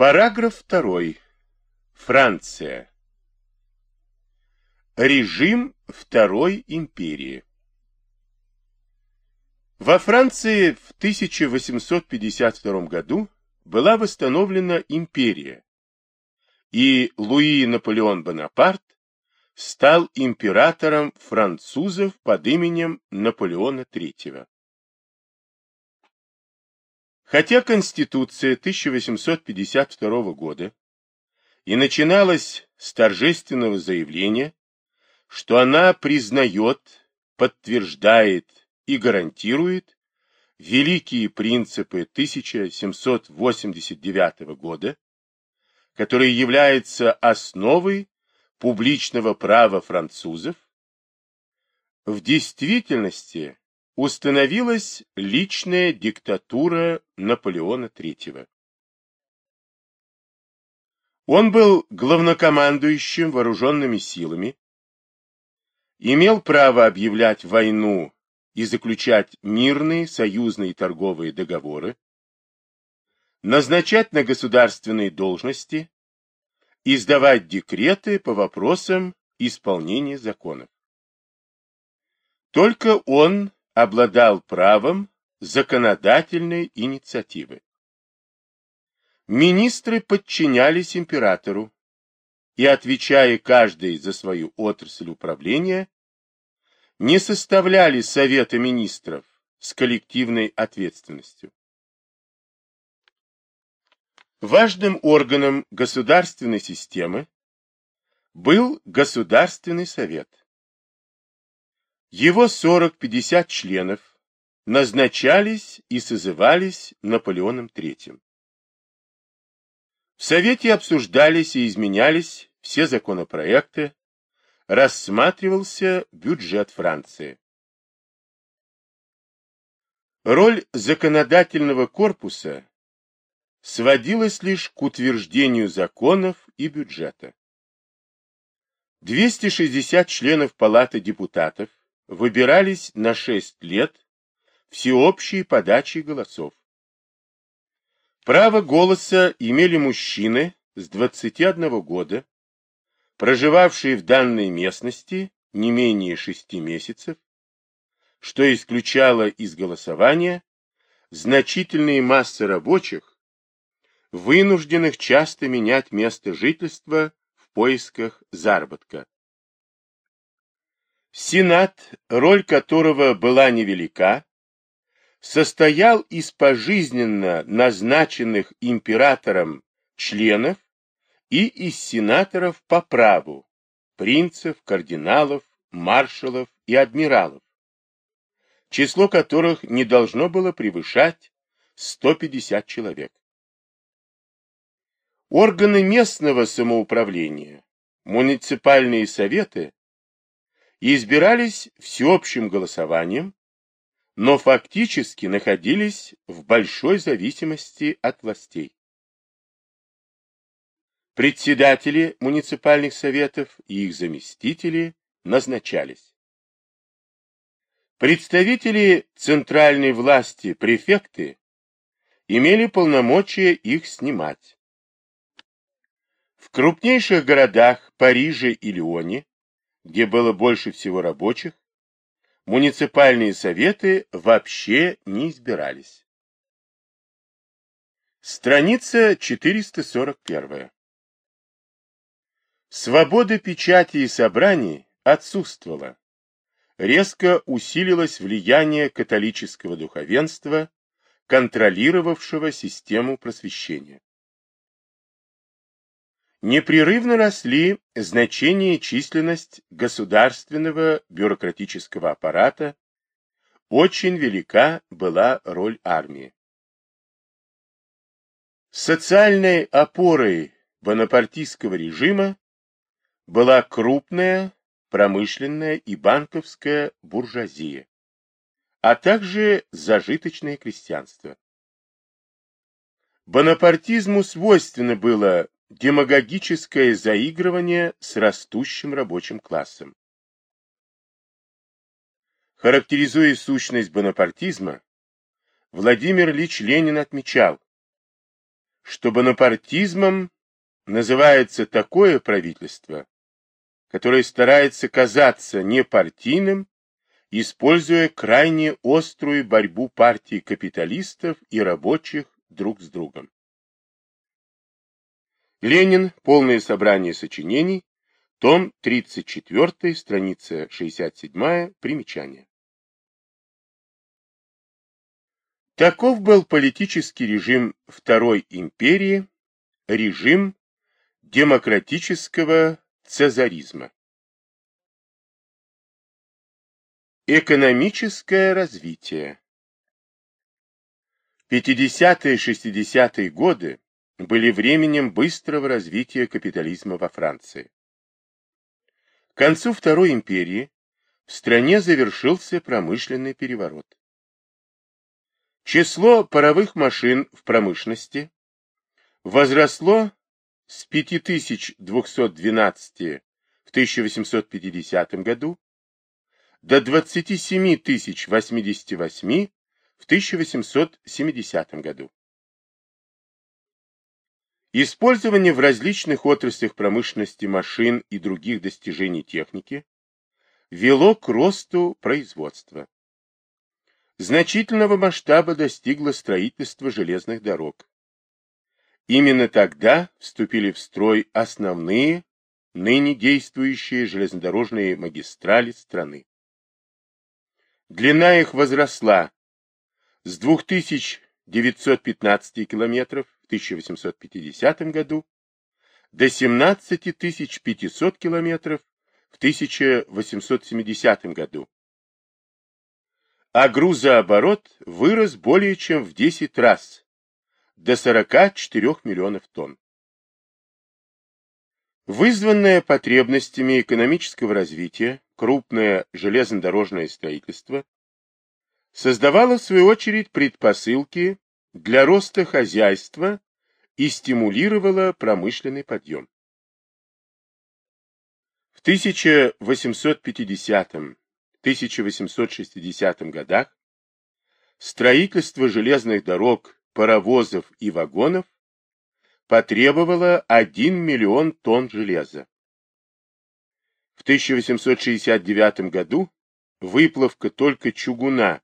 Параграф 2. Франция. Режим Второй империи. Во Франции в 1852 году была восстановлена империя, и Луи Наполеон Бонапарт стал императором французов под именем Наполеона III. Хотя Конституция 1852 года и начиналась с торжественного заявления, что она признает, подтверждает и гарантирует великие принципы 1789 года, которые являются основой публичного права французов, в действительности установилась личная диктатура Наполеона III. Он был главнокомандующим вооруженными силами, имел право объявлять войну и заключать мирные союзные торговые договоры, назначать на государственные должности, издавать декреты по вопросам исполнения законов. Только он обладал правом законодательной инициативы. Министры подчинялись императору и, отвечая каждый за свою отрасль управления, не составляли Совета министров с коллективной ответственностью. Важным органом государственной системы был Государственный совет. Его 40-50 членов назначались и созывались Наполеоном III. В Совете обсуждались и изменялись все законопроекты, рассматривался бюджет Франции. Роль законодательного корпуса сводилась лишь к утверждению законов и бюджета. 260 членов Палаты депутатов выбирались на 6 лет всеобщей подачей голосов. Право голоса имели мужчины с 21 года, проживавшие в данной местности не менее 6 месяцев, что исключало из голосования значительные массы рабочих, вынужденных часто менять место жительства в поисках заработка. Сенат, роль которого была невелика, состоял из пожизненно назначенных императором членов и из сенаторов по праву, принцев, кардиналов, маршалов и адмиралов, число которых не должно было превышать 150 человек. Органы местного самоуправления, муниципальные советы избирались всеобщим голосованием, но фактически находились в большой зависимости от властей. Председатели муниципальных советов и их заместители назначались. Представители центральной власти, префекты, имели полномочия их снимать. В крупнейших городах Париже и Лионе где было больше всего рабочих, муниципальные советы вообще не избирались. Страница 441. Свобода печати и собраний отсутствовала. Резко усилилось влияние католического духовенства, контролировавшего систему просвещения непрерывно росли значение и численность государственного бюрократического аппарата, очень велика была роль армии. Социальной опорой бонапартийского режима была крупная промышленная и банковская буржуазия, а также зажиточное крестьянство. Бонапартизму свойственно было демагогическое заигрывание с растущим рабочим классом. Характеризуя сущность бонапартизма, Владимир Ильич Ленин отмечал, что бонапартизмом называется такое правительство, которое старается казаться непартийным, используя крайне острую борьбу партий капиталистов и рабочих друг с другом. Ленин. Полное собрание сочинений. Том 34, страница 67, примечание. Таков был политический режим Второй империи, режим демократического цезаризма. Экономическое развитие 50-60-е годы были временем быстрого развития капитализма во Франции. К концу Второй империи в стране завершился промышленный переворот. Число паровых машин в промышленности возросло с 5212 в 1850 году до 27 088 в 1870 году. Использование в различных отраслях промышленности машин и других достижений техники вело к росту производства. Значительного масштаба достигло строительство железных дорог. Именно тогда вступили в строй основные, ныне действующие железнодорожные магистрали страны. Длина их возросла с 2915 километров 1850 году до 17 500 километров в 1870 году. А грузооборот вырос более чем в 10 раз, до 44 миллионов тонн. Вызванное потребностями экономического развития крупное железнодорожное строительство создавало в свою очередь предпосылки для роста хозяйства и стимулировала промышленный подъем. В 1850-1860 годах строительство железных дорог, паровозов и вагонов потребовало 1 миллион тонн железа. В 1869 году выплавка только чугуна,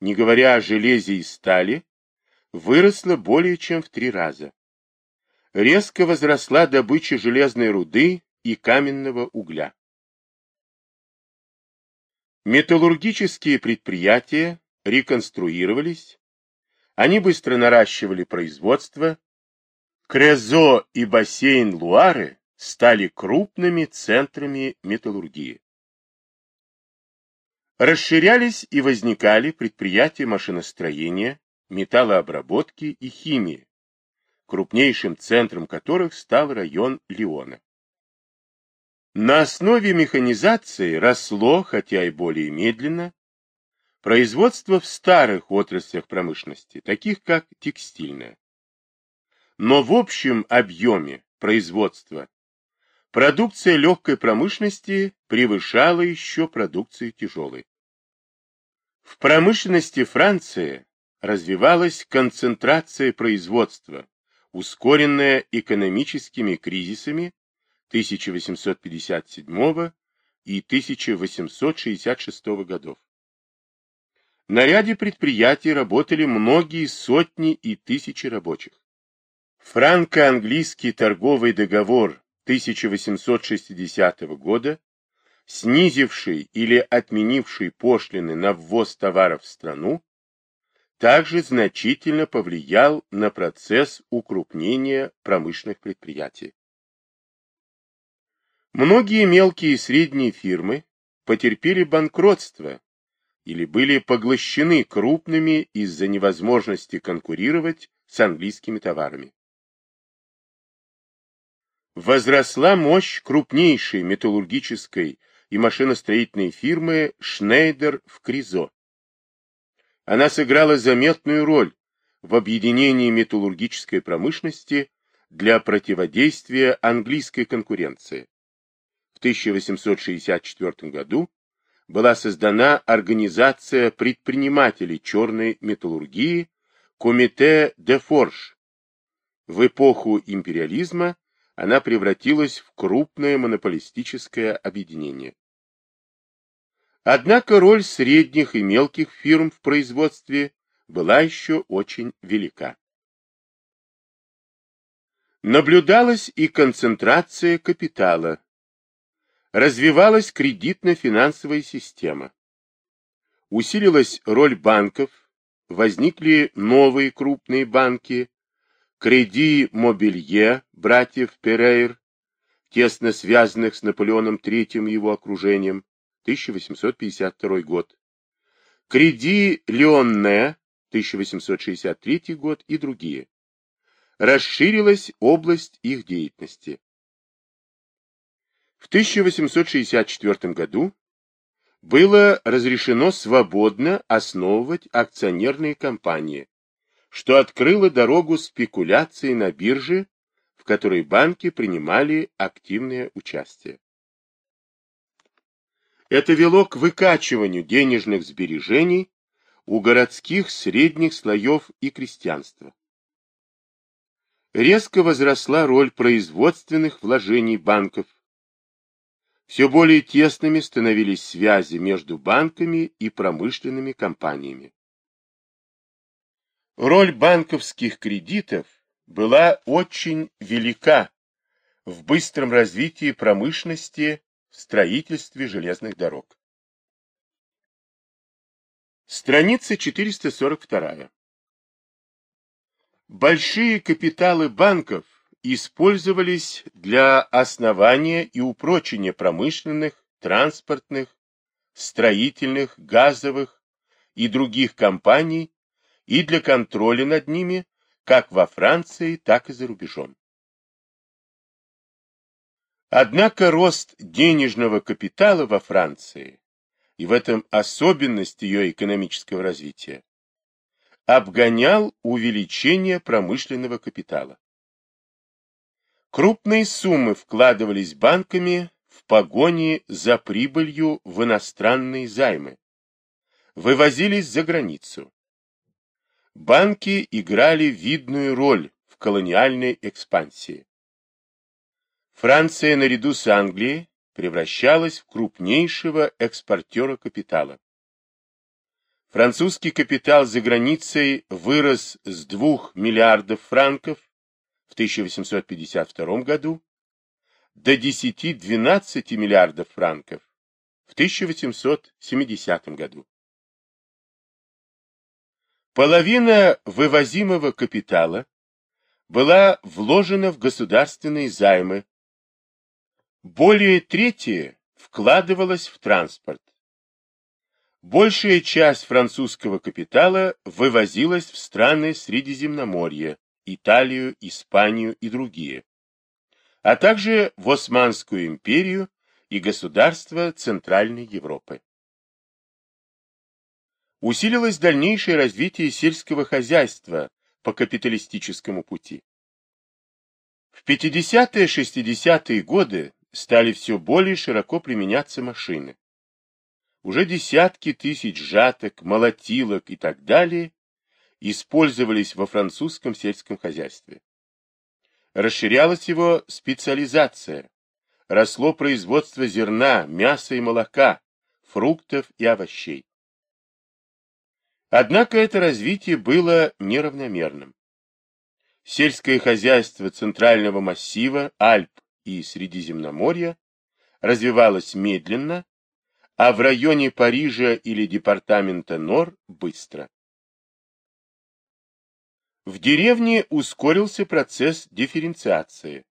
не говоря о железе и стали, выросла более чем в три раза. Резко возросла добыча железной руды и каменного угля. Металлургические предприятия реконструировались, они быстро наращивали производство, Крезо и бассейн Луары стали крупными центрами металлургии. Расширялись и возникали предприятия машиностроения, металлообработки и химии, крупнейшим центром которых стал район Лиона. На основе механизации росло, хотя и более медленно, производство в старых отраслях промышленности, таких как текстильная. Но в общем объеме производства продукция легкой промышленности превышала еще продукцию тяжелой. В промышленности Франции развивалась концентрация производства, ускоренная экономическими кризисами 1857 и 1866 годов. На ряде предприятий работали многие сотни и тысячи рабочих. Франко-английский торговый договор 1860 года, снизивший или отменивший пошлины на ввоз товаров в страну, также значительно повлиял на процесс укрупнения промышленных предприятий. Многие мелкие и средние фирмы потерпели банкротство или были поглощены крупными из-за невозможности конкурировать с английскими товарами. Возросла мощь крупнейшей металлургической и машиностроительной фирмы Шнейдер в Кризо. Она сыграла заметную роль в объединении металлургической промышленности для противодействия английской конкуренции. В 1864 году была создана Организация предпринимателей черной металлургии Комите де Форж. в эпоху империализма она превратилась в крупное монополистическое объединение. Однако роль средних и мелких фирм в производстве была еще очень велика. Наблюдалась и концентрация капитала. Развивалась кредитно-финансовая система. Усилилась роль банков, возникли новые крупные банки, Креди Мобилье, братьев Перейр, тесно связанных с Наполеоном III и его окружением, 1852 год, Креди Леонне, 1863 год и другие. Расширилась область их деятельности. В 1864 году было разрешено свободно основывать акционерные компании, что открыло дорогу спекуляции на бирже, в которой банки принимали активное участие. Это вело к выкачиванию денежных сбережений у городских средних слоев и крестьянства. Резко возросла роль производственных вложений банков. Все более тесными становились связи между банками и промышленными компаниями. Роль банковских кредитов была очень велика в быстром развитии промышленности в строительстве железных дорог. Страница 442. Большие капиталы банков использовались для основания и упрочения промышленных, транспортных, строительных, газовых и других компаний и для контроля над ними как во Франции, так и за рубежом. Однако рост денежного капитала во Франции, и в этом особенность ее экономического развития, обгонял увеличение промышленного капитала. Крупные суммы вкладывались банками в погоне за прибылью в иностранные займы, вывозились за границу, банки играли видную роль в колониальной экспансии. Франция наряду с Англией превращалась в крупнейшего экспортера капитала. Французский капитал за границей вырос с 2 миллиардов франков в 1852 году до 10-12 миллиардов франков в 1870 году. Половина вывозимого капитала была вложена в государственные займы, более трети вкладывалась в транспорт. Большая часть французского капитала вывозилась в страны Средиземноморья, Италию, Испанию и другие, а также в Османскую империю и государства Центральной Европы усилилось дальнейшее развитие сельского хозяйства по капиталистическому пути. В 50-60-е годы стали все более широко применяться машины. Уже десятки тысяч жаток, молотилок и так далее использовались во французском сельском хозяйстве. Расширялась его специализация, росло производство зерна, мяса и молока, фруктов и овощей. Однако это развитие было неравномерным. Сельское хозяйство центрального массива, Альп и Средиземноморья развивалось медленно, а в районе Парижа или департамента Нор – быстро. В деревне ускорился процесс дифференциации.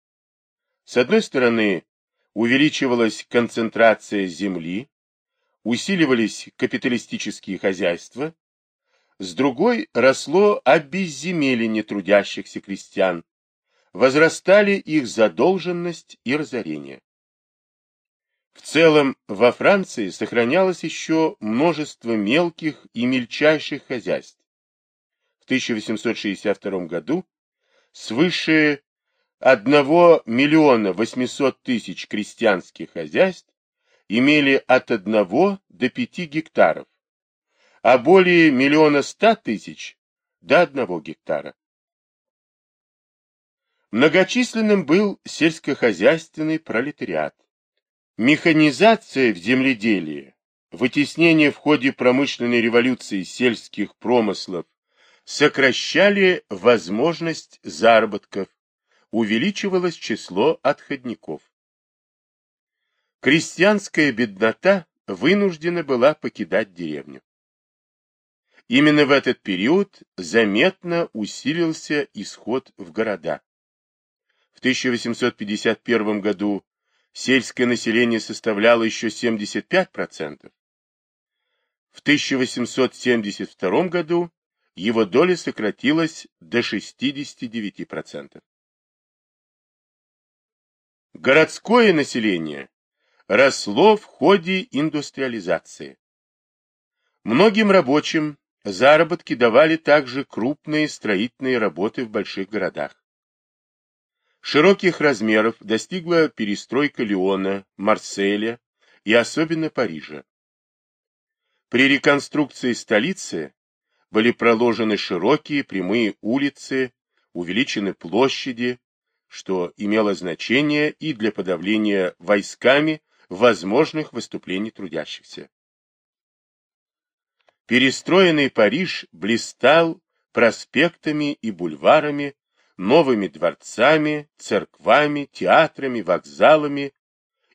С одной стороны, увеличивалась концентрация земли, усиливались капиталистические хозяйства, с другой росло обезземеление трудящихся крестьян, возрастали их задолженность и разорение. В целом во Франции сохранялось еще множество мелких и мельчайших хозяйств. В 1862 году свыше 1 миллиона 800 тысяч крестьянских хозяйств имели от 1 до 5 гектаров, а более миллиона ста тысяч до одного гектара. Многочисленным был сельскохозяйственный пролетариат. Механизация в земледелии, вытеснение в ходе промышленной революции сельских промыслов сокращали возможность заработков, увеличивалось число отходников. Крестьянская беднота вынуждена была покидать деревню. Именно в этот период заметно усилился исход в города. В 1851 году сельское население составляло еще 75%. В 1872 году его доля сократилась до 69%. Городское население росло в ходе индустриализации. Многим рабочим заработки давали также крупные строительные работы в больших городах. Широких размеров достигла перестройка Лиона, Марселя и особенно Парижа. При реконструкции столицы были проложены широкие прямые улицы, увеличены площади, что имело значение и для подавления войсками возможных выступлений трудящихся. Перестроенный Париж блистал проспектами и бульварами новыми дворцами, церквами, театрами, вокзалами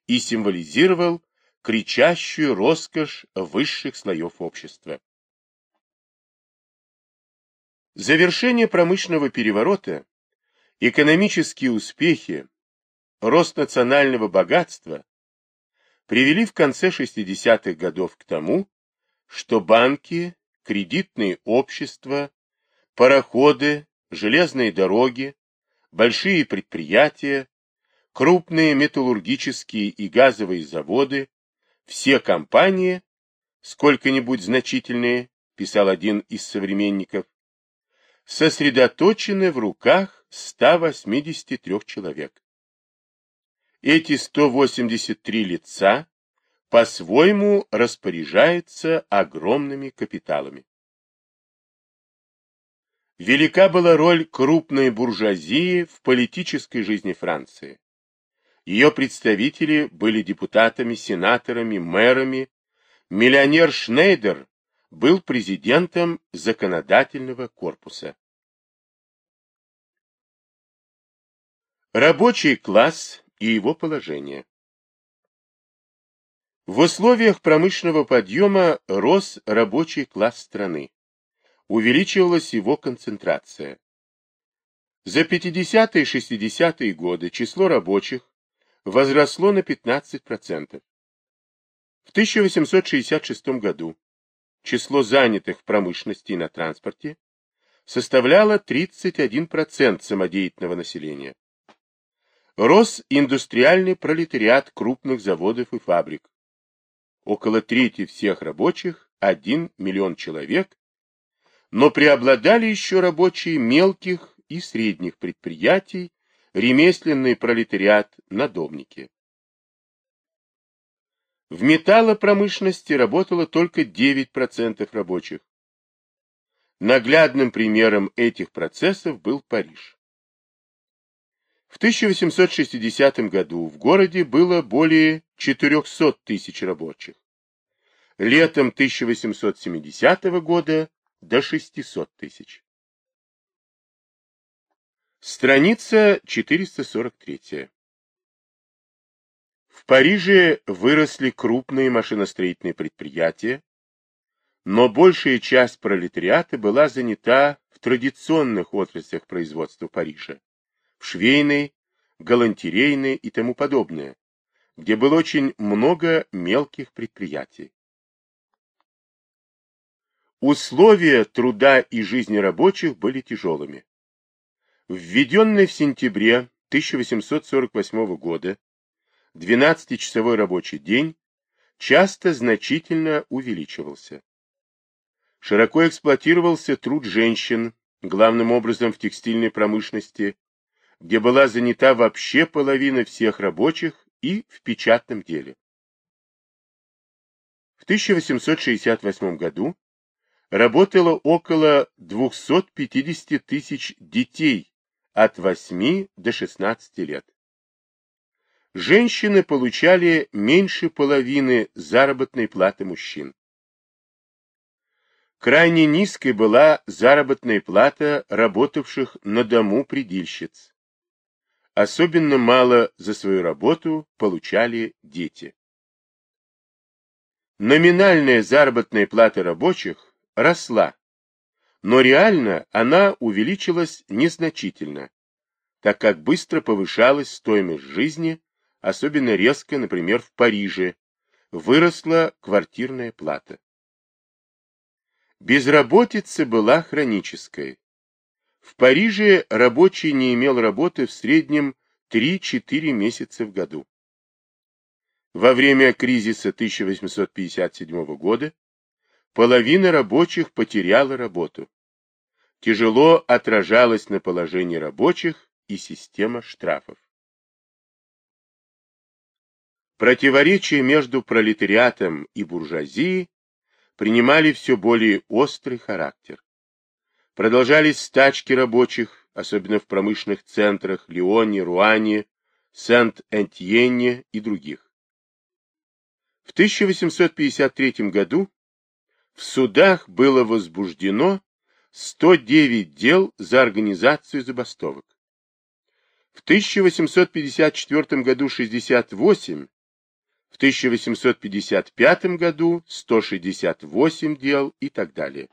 и символизировал кричащую роскошь высших слоев общества. Завершение промышленного переворота, экономические успехи, рост национального богатства привели в конце 60-х годов к тому, что банки, кредитные общества, пароходы, железные дороги, большие предприятия, крупные металлургические и газовые заводы, все компании, сколько-нибудь значительные, писал один из современников, сосредоточены в руках 183 человек. Эти 183 лица по-своему распоряжаются огромными капиталами. Велика была роль крупной буржуазии в политической жизни Франции. Ее представители были депутатами, сенаторами, мэрами. Миллионер Шнейдер был президентом законодательного корпуса. Рабочий класс и его положение В условиях промышленного подъема рос рабочий класс страны увеличивалась его концентрация. За 50-е и 60-е годы число рабочих возросло на 15%. В 1866 году число занятых в промышленности и на транспорте составляло 31% самодеятельного населения. Рос индустриальный пролетариат крупных заводов и фабрик. Около трети всех рабочих, 1 миллион человек, но преобладали еще рабочие мелких и средних предприятий, ремесленный пролетариат, надомники. В металлопромышленности работало только 9% рабочих. Наглядным примером этих процессов был Париж. В 1860 году в городе было более 400 тысяч рабочих. Летом 1870 года до 600 тысяч. Страница 443. В Париже выросли крупные машиностроительные предприятия, но большая часть пролетариата была занята в традиционных отраслях производства Парижа, в швейной, галантерейной и тому подобное, где было очень много мелких предприятий. Условия труда и жизни рабочих были тяжелыми. Введенный в сентябре 1848 года 12-часовой рабочий день часто значительно увеличивался. Широко эксплуатировался труд женщин, главным образом в текстильной промышленности, где была занята вообще половина всех рабочих и в печатном деле. В 1868 году работало около 250 тысяч детей от 8 до 16 лет. Женщины получали меньше половины заработной платы мужчин. Крайне низкой была заработная плата работавших на дому предильщиц. Особенно мало за свою работу получали дети. Номинальная заработная плата рабочих росла, но реально она увеличилась незначительно, так как быстро повышалась стоимость жизни, особенно резко, например, в Париже, выросла квартирная плата. Безработица была хронической. В Париже рабочий не имел работы в среднем 3-4 месяца в году. Во время кризиса 1857 года половина рабочих потеряла работу. Тяжело отражалась на положении рабочих и система штрафов. Противоречия между пролетариатом и буржуазией принимали все более острый характер. Продолжались стачки рабочих, особенно в промышленных центрах Лионе, Руане, Сент-Энтьене и других. В 1853 году в судах было возбуждено 109 дел за организацию забастовок. В 1854 году 68 в 1855 году 168 дел и так далее.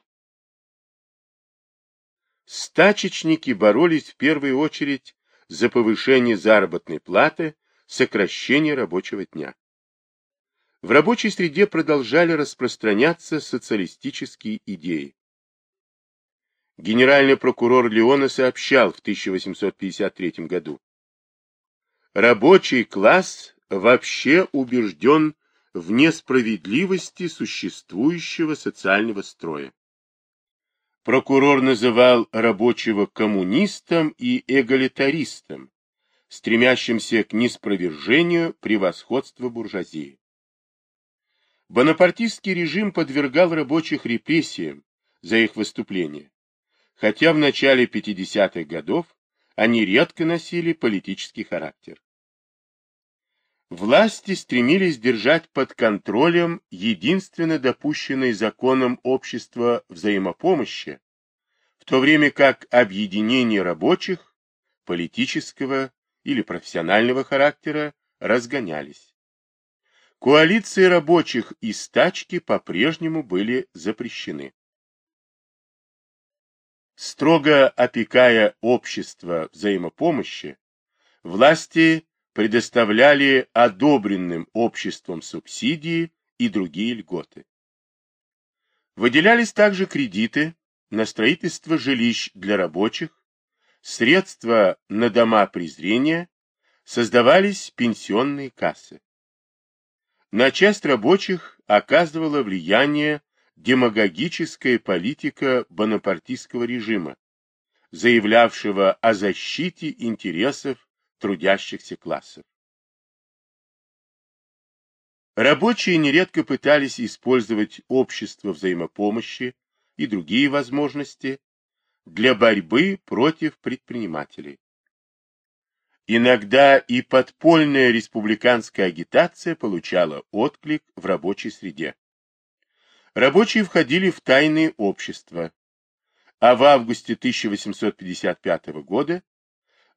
Стачечники боролись в первую очередь за повышение заработной платы, сокращение рабочего дня. В рабочей среде продолжали распространяться социалистические идеи. Генеральный прокурор Леона сообщал в 1853 году, «Рабочий класс вообще убежден в несправедливости существующего социального строя. Прокурор называл рабочего коммунистом и эгалитаристом, стремящимся к неспровержению превосходства буржуазии. Бонапартистский режим подвергал рабочих репрессиям за их выступления, хотя в начале 50-х годов они редко носили политический характер. Власти стремились держать под контролем единственно допущенное законом общество взаимопомощи, в то время как объединения рабочих, политического или профессионального характера разгонялись. Коалиции рабочих и стачки по-прежнему были запрещены. Строго опекая общество взаимопомощи, власти предоставляли одобренным обществом субсидии и другие льготы. Выделялись также кредиты на строительство жилищ для рабочих, средства на дома презрения, создавались пенсионные кассы. На часть рабочих оказывала влияние демагогическая политика бонапартийского режима, заявлявшего о защите интересов трудящихся классов. Рабочие нередко пытались использовать общество взаимопомощи и другие возможности для борьбы против предпринимателей. Иногда и подпольная республиканская агитация получала отклик в рабочей среде. Рабочие входили в тайные общества, а в августе 1855 года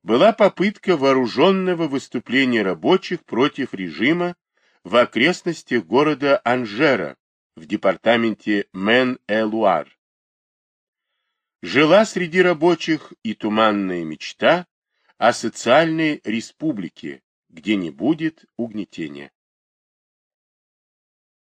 была попытка вооруженного выступления рабочих против режима в окрестностях города Анжера в департаменте Мен-э-Луар. Жила среди рабочих и туманная мечта о социальной республике, где не будет угнетения.